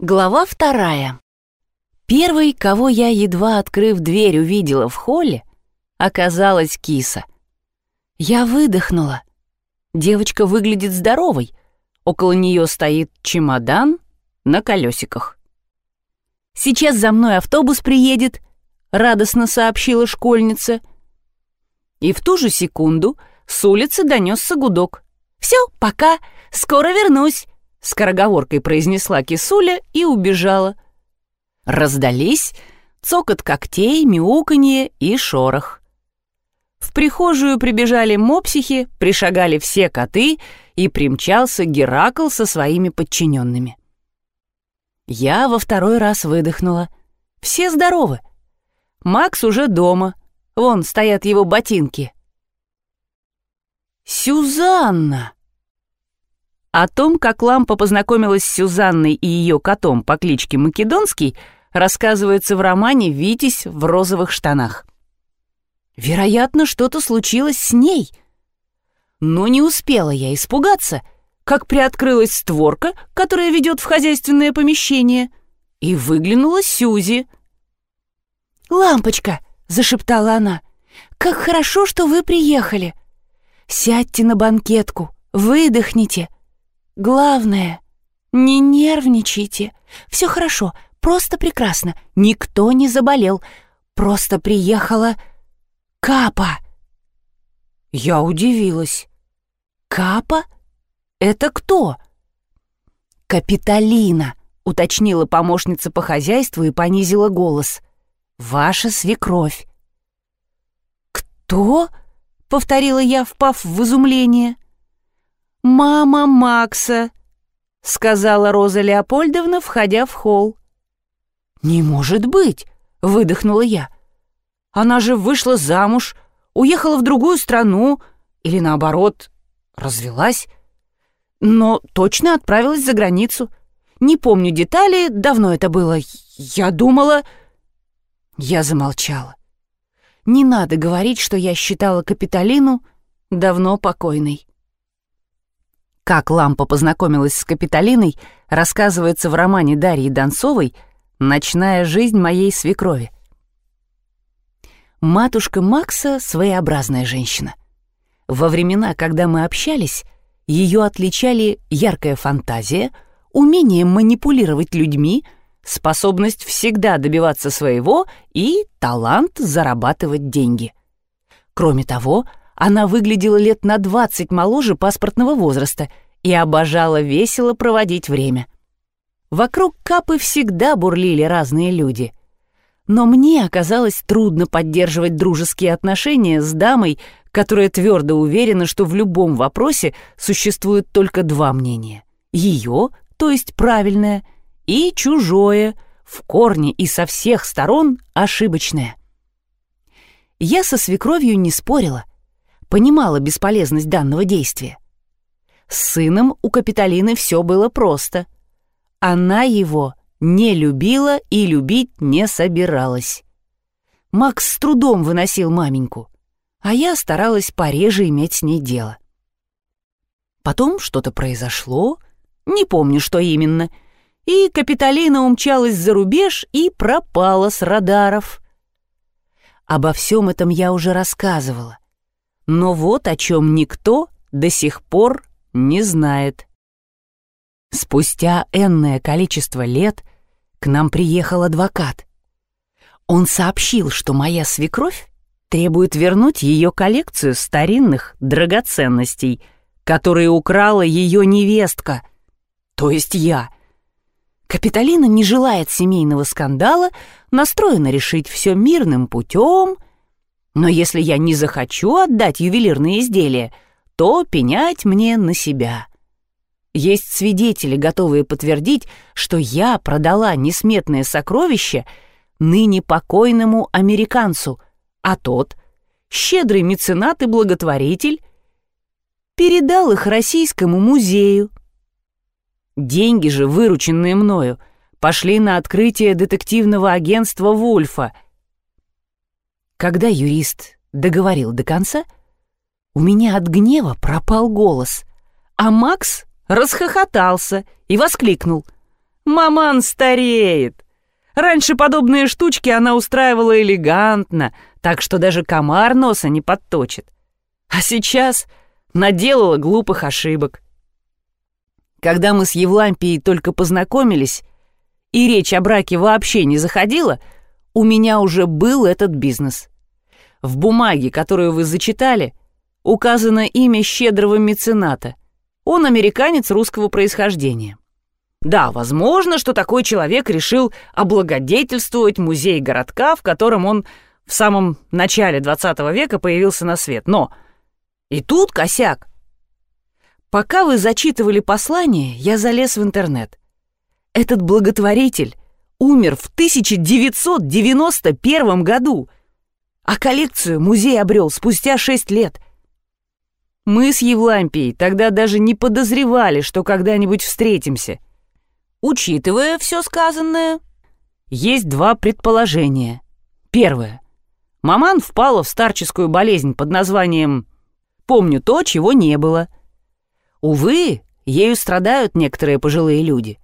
Глава вторая. Первой, кого я, едва открыв дверь, увидела в холле, оказалась киса. Я выдохнула. Девочка выглядит здоровой. Около нее стоит чемодан на колесиках. «Сейчас за мной автобус приедет», — радостно сообщила школьница. И в ту же секунду с улицы донесся гудок. «Все, пока, скоро вернусь», — скороговоркой произнесла кисуля и убежала. Раздались цокот когтей, мяуканье и шорох. В прихожую прибежали мопсихи, пришагали все коты, и примчался Геракл со своими подчиненными. Я во второй раз выдохнула. Все здоровы. Макс уже дома. Вон стоят его ботинки. «Сюзанна!» О том, как Лампа познакомилась с Сюзанной и ее котом по кличке Македонский, рассказывается в романе «Витязь в розовых штанах». Вероятно, что-то случилось с ней. Но не успела я испугаться, как приоткрылась створка, которая ведет в хозяйственное помещение, и выглянула Сюзи. «Лампочка!» — зашептала она. «Как хорошо, что вы приехали! Сядьте на банкетку, выдохните!» Главное, не нервничайте. Все хорошо, просто прекрасно. Никто не заболел. Просто приехала Капа. Я удивилась. Капа? Это кто? Капитолина, уточнила помощница по хозяйству и понизила голос. Ваша свекровь. Кто? повторила я, впав в изумление. «Мама Макса», — сказала Роза Леопольдовна, входя в холл. «Не может быть!» — выдохнула я. «Она же вышла замуж, уехала в другую страну или, наоборот, развелась, но точно отправилась за границу. Не помню детали, давно это было. Я думала...» Я замолчала. Не надо говорить, что я считала Капитолину давно покойной. Как Лампа познакомилась с Капитолиной, рассказывается в романе Дарьи Донцовой «Ночная жизнь моей свекрови». Матушка Макса — своеобразная женщина. Во времена, когда мы общались, ее отличали яркая фантазия, умение манипулировать людьми, способность всегда добиваться своего и талант зарабатывать деньги. Кроме того, она выглядела лет на 20 моложе паспортного возраста и обожала весело проводить время. Вокруг Капы всегда бурлили разные люди. Но мне оказалось трудно поддерживать дружеские отношения с дамой, которая твердо уверена, что в любом вопросе существует только два мнения. Ее, то есть правильное, и чужое, в корне и со всех сторон ошибочное. Я со свекровью не спорила, понимала бесполезность данного действия. С сыном у Капитолины все было просто. Она его не любила и любить не собиралась. Макс с трудом выносил маменьку, а я старалась пореже иметь с ней дело. Потом что-то произошло, не помню, что именно, и Капитолина умчалась за рубеж и пропала с радаров. Обо всем этом я уже рассказывала. Но вот о чем никто до сих пор не знает. Спустя энное количество лет к нам приехал адвокат. Он сообщил, что моя свекровь требует вернуть ее коллекцию старинных драгоценностей, которые украла ее невестка, то есть я. Капитолина не желает семейного скандала, настроена решить все мирным путем — но если я не захочу отдать ювелирные изделия, то пенять мне на себя. Есть свидетели, готовые подтвердить, что я продала несметное сокровище ныне покойному американцу, а тот, щедрый меценат и благотворитель, передал их Российскому музею. Деньги же, вырученные мною, пошли на открытие детективного агентства «Вульфа», когда юрист договорил до конца, у меня от гнева пропал голос, а Макс расхохотался и воскликнул. Маман стареет. Раньше подобные штучки она устраивала элегантно, так что даже комар носа не подточит. А сейчас наделала глупых ошибок. Когда мы с Евлампией только познакомились, и речь о браке вообще не заходила, у меня уже был этот бизнес. В бумаге, которую вы зачитали, указано имя щедрого мецената. Он американец русского происхождения. Да, возможно, что такой человек решил облагодетельствовать музей городка, в котором он в самом начале 20 века появился на свет. Но и тут косяк. Пока вы зачитывали послание, я залез в интернет. Этот благотворитель умер в 1991 году, а коллекцию музей обрел спустя 6 лет. Мы с Евлампией тогда даже не подозревали, что когда-нибудь встретимся. Учитывая все сказанное, есть два предположения. Первое. Маман впала в старческую болезнь под названием «Помню то, чего не было». Увы, ею страдают некоторые пожилые люди.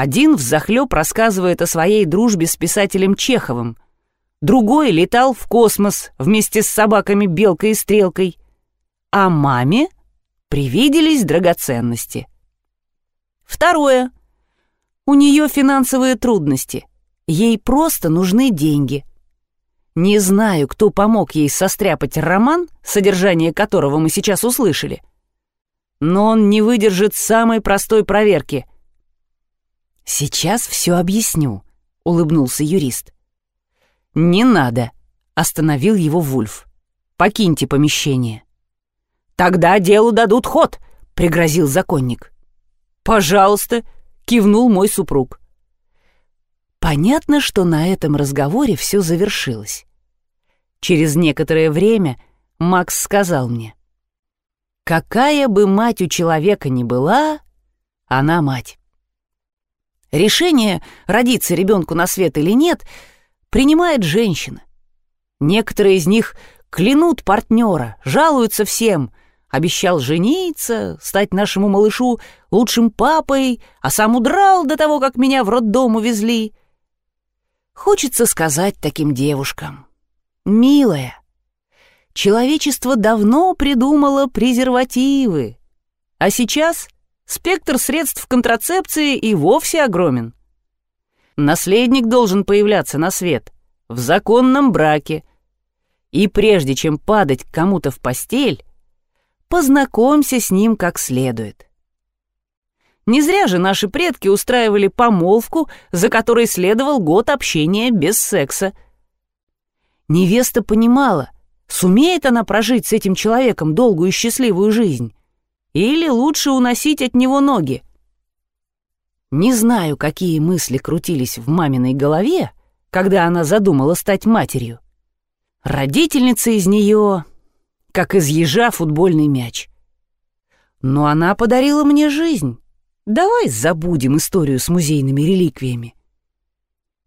Один взахлеб рассказывает о своей дружбе с писателем Чеховым, другой летал в космос вместе с собаками Белкой и Стрелкой, а маме привиделись драгоценности. Второе. У нее финансовые трудности. Ей просто нужны деньги. Не знаю, кто помог ей состряпать роман, содержание которого мы сейчас услышали — но он не выдержит самой простой проверки. «Сейчас все объясню», — улыбнулся юрист. «Не надо», — остановил его Вульф. «Покиньте помещение». «Тогда делу дадут ход», — пригрозил законник. «Пожалуйста», — кивнул мой супруг. Понятно, что на этом разговоре все завершилось. Через некоторое время Макс сказал мне. Какая бы мать у человека ни была, она мать. Решение, родиться ребенку на свет или нет, принимает женщина. Некоторые из них клянут партнера, жалуются всем. Обещал жениться, стать нашему малышу лучшим папой, а сам удрал до того, как меня в роддом увезли. Хочется сказать таким девушкам. «Милая, человечество давно придумало презервативы. А сейчас спектр средств контрацепции и вовсе огромен. Наследник должен появляться на свет в законном браке. И прежде чем падать кому-то в постель, познакомься с ним как следует. Не зря же наши предки устраивали помолвку, за которой следовал год общения без секса. Невеста понимала, Сумеет она прожить с этим человеком долгую и счастливую жизнь? Или лучше уносить от него ноги? Не знаю, какие мысли крутились в маминой голове, когда она задумала стать матерью. Родительница из нее, как из ежа футбольный мяч. Но она подарила мне жизнь. Давай забудем историю с музейными реликвиями.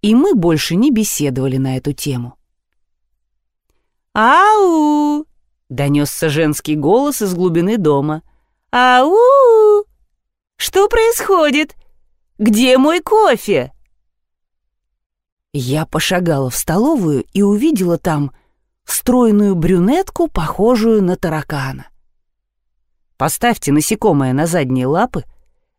И мы больше не беседовали на эту тему. «Ау!» — донесся женский голос из глубины дома. «Ау! Что происходит? Где мой кофе?» Я пошагала в столовую и увидела там стройную брюнетку, похожую на таракана. Поставьте насекомое на задние лапы,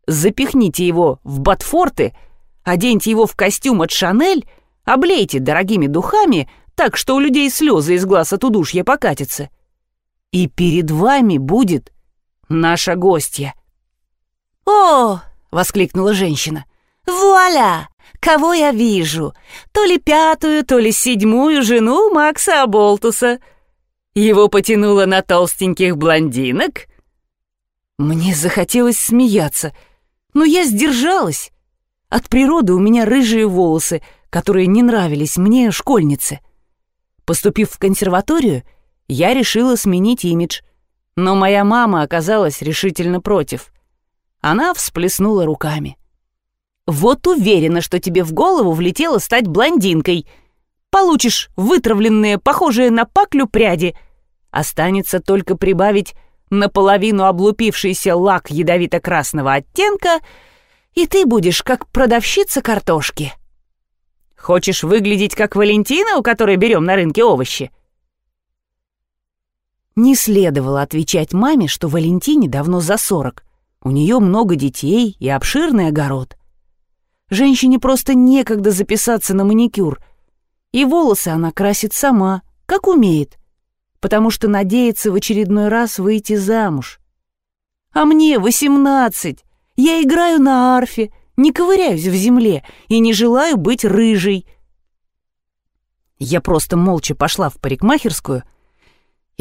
запихните его в ботфорты, оденьте его в костюм от Шанель, облейте дорогими духами — так что у людей слезы из глаз от удушья покатятся. И перед вами будет наша гостья. «О!» — воскликнула женщина. «Вуаля! Кого я вижу? То ли пятую, то ли седьмую жену Макса Аболтуса. Его потянуло на толстеньких блондинок?» Мне захотелось смеяться, но я сдержалась. От природы у меня рыжие волосы, которые не нравились мне, школьнице. — Поступив в консерваторию, я решила сменить имидж, но моя мама оказалась решительно против. Она всплеснула руками. «Вот уверена, что тебе в голову влетело стать блондинкой. Получишь вытравленные, похожие на паклю пряди. Останется только прибавить наполовину облупившийся лак ядовито-красного оттенка, И ты будешь как продавщица картошки. Хочешь выглядеть как Валентина, у которой берем на рынке овощи? Не следовало отвечать маме, что Валентине давно за сорок. У нее много детей и обширный огород. Женщине просто некогда записаться на маникюр. И волосы она красит сама, как умеет, потому что надеется в очередной раз выйти замуж. А мне восемнадцать. Я играю на арфе, не ковыряюсь в земле и не желаю быть рыжей. Я просто молча пошла в парикмахерскую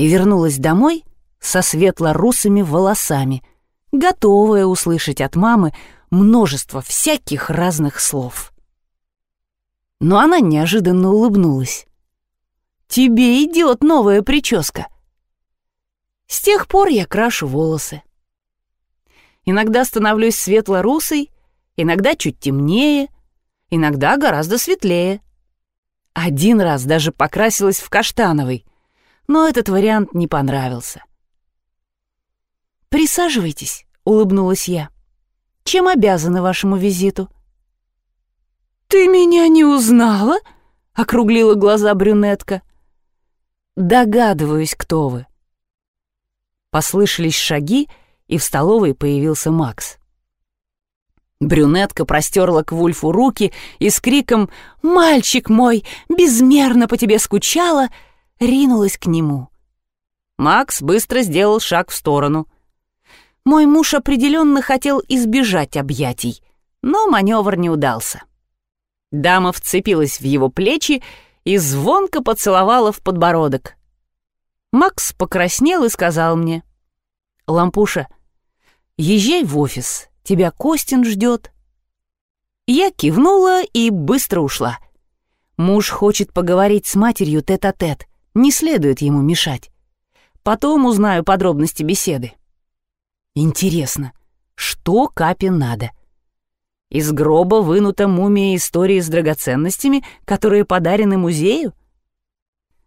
и вернулась домой со светло-русыми волосами, готовая услышать от мамы множество всяких разных слов. Но она неожиданно улыбнулась. «Тебе идет новая прическа». С тех пор я крашу волосы. Иногда становлюсь светло-русой, иногда чуть темнее, иногда гораздо светлее. Один раз даже покрасилась в каштановый, но этот вариант не понравился. «Присаживайтесь», — улыбнулась я. «Чем обязана вашему визиту?» «Ты меня не узнала?» — округлила глаза брюнетка. «Догадываюсь, кто вы». Послышались шаги, и в столовой появился Макс. Брюнетка простерла к Вульфу руки и с криком «Мальчик мой, безмерно по тебе скучала!» Ринулась к нему. Макс быстро сделал шаг в сторону. Мой муж определенно хотел избежать объятий, но маневр не удался. Дама вцепилась в его плечи и звонко поцеловала в подбородок. Макс покраснел и сказал мне, «Лампуша, — Езжай в офис, тебя Костин ждет. Я кивнула и быстро ушла. Муж хочет поговорить с матерью тет-а-тет, -тет. Не следует ему мешать. Потом узнаю подробности беседы. Интересно, что Капе надо? Из гроба вынута мумия истории с драгоценностями, которые подарены музею?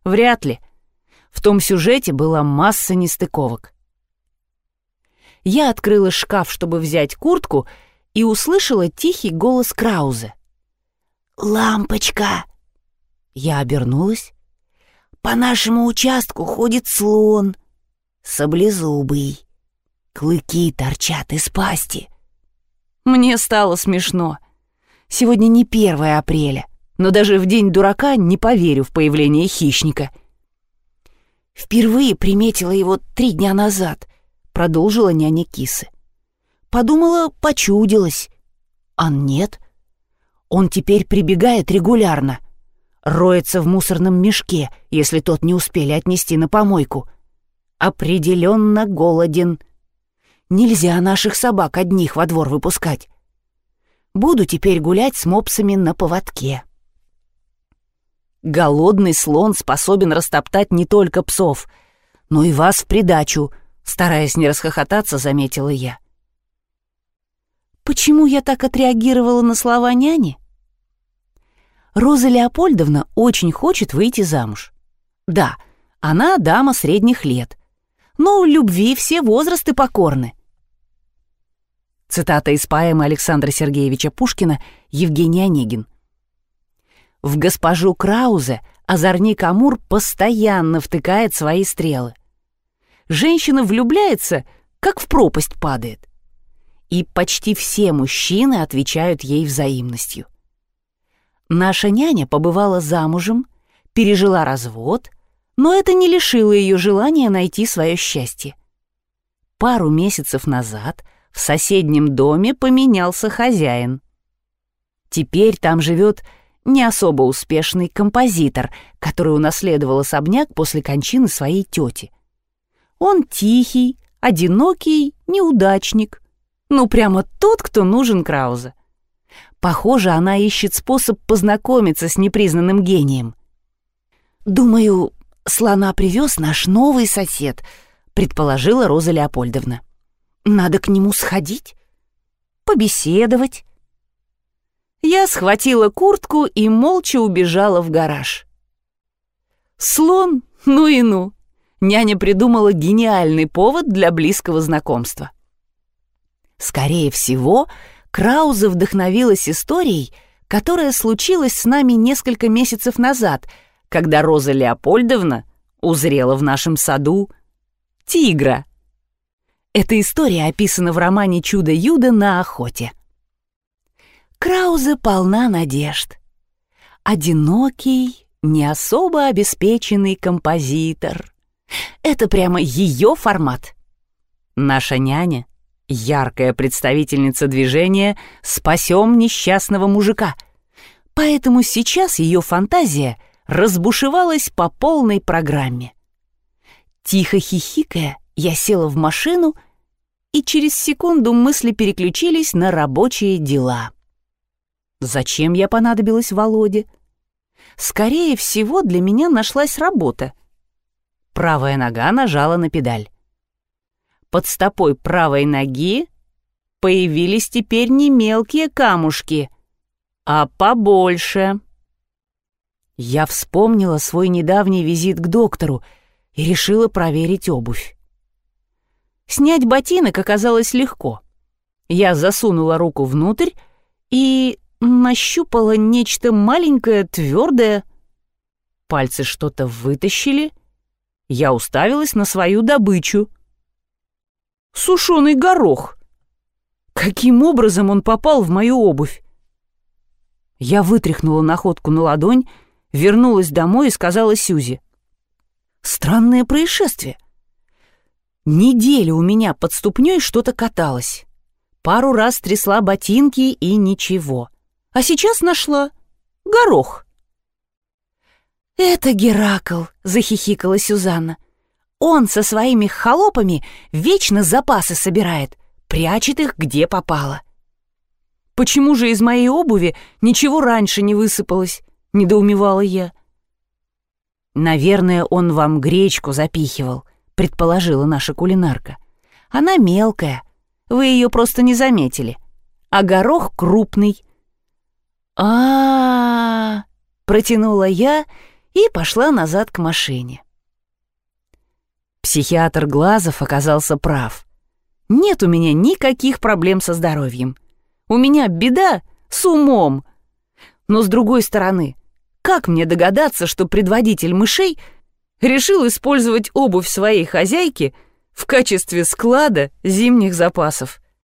Вряд ли. В том сюжете была масса нестыковок я открыла шкаф, чтобы взять куртку, и услышала тихий голос Краузе. «Лампочка!» Я обернулась. «По нашему участку ходит слон, саблезубый. Клыки торчат из пасти». Мне стало смешно. Сегодня не 1 апреля, но даже в день дурака не поверю в появление хищника. Впервые приметила его три дня назад, продолжила няня кисы. Подумала, почудилась. А нет. Он теперь прибегает регулярно. Роется в мусорном мешке, если тот не успели отнести на помойку. Определенно голоден. Нельзя наших собак одних во двор выпускать. Буду теперь гулять с мопсами на поводке. Голодный слон способен растоптать не только псов, но и вас в придачу — Стараясь не расхохотаться, заметила я. Почему я так отреагировала на слова няни? Роза Леопольдовна очень хочет выйти замуж. Да, она дама средних лет, но любви все возрасты покорны. Цитата из поэмы Александра Сергеевича Пушкина «Евгений Онегин». В госпожу Краузе озорник Амур постоянно втыкает свои стрелы женщина влюбляется, как в пропасть падает. И почти все мужчины отвечают ей взаимностью. Наша няня побывала замужем, пережила развод, но это не лишило ее желания найти свое счастье. Пару месяцев назад в соседнем доме поменялся хозяин. Теперь там живет не особо успешный композитор, который унаследовал особняк после кончины своей тети — он тихий, одинокий, неудачник. Ну, прямо тот, кто нужен Краузе. Похоже, она ищет способ познакомиться с непризнанным гением. «Думаю, слона привез наш новый сосед», — предположила Роза Леопольдовна. «Надо к нему сходить, побеседовать». Я схватила куртку и молча убежала в гараж. Слон, ну и ну няня придумала гениальный повод для близкого знакомства. Скорее всего, Крауза вдохновилась историей, которая случилась с нами несколько месяцев назад, когда Роза Леопольдовна узрела в нашем саду тигра. Эта история описана в романе «Чудо Юда на охоте». Краузе полна надежд. Одинокий, не особо обеспеченный композитор. Это прямо ее формат. Наша няня — яркая представительница движения «Спасем несчастного мужика». Поэтому сейчас ее фантазия разбушевалась по полной программе. Тихо хихикая, я села в машину, и через секунду мысли переключились на рабочие дела. Зачем я понадобилась Володе? Скорее всего, для меня нашлась работа. Правая нога нажала на педаль. Под стопой правой ноги появились теперь не мелкие камушки, а побольше. Я вспомнила свой недавний визит к доктору и решила проверить обувь. Снять ботинок оказалось легко. Я засунула руку внутрь и нащупала нечто маленькое, твердое. Пальцы что-то вытащили. Я уставилась на свою добычу. Сушеный горох. Каким образом он попал в мою обувь? Я вытряхнула находку на ладонь, вернулась домой и сказала Сюзи. Странное происшествие. Неделю у меня под ступней что-то каталось. Пару раз трясла ботинки и ничего. А сейчас нашла горох. «Это Геракл», — захихикала Сюзанна. «Он со своими холопами вечно запасы собирает, прячет их где попало». «Почему же из моей обуви ничего раньше не высыпалось?» — недоумевала я. «Наверное, он вам гречку запихивал», — предположила наша кулинарка. «Она мелкая, вы ее просто не заметили. А горох крупный, а, -а, -а, протянула я и пошла назад к машине. Психиатр Глазов оказался прав. Нет у меня никаких проблем со здоровьем. У меня беда с умом. Но с другой стороны, как мне догадаться, что предводитель мышей решил использовать обувь своей хозяйки в качестве склада зимних запасов?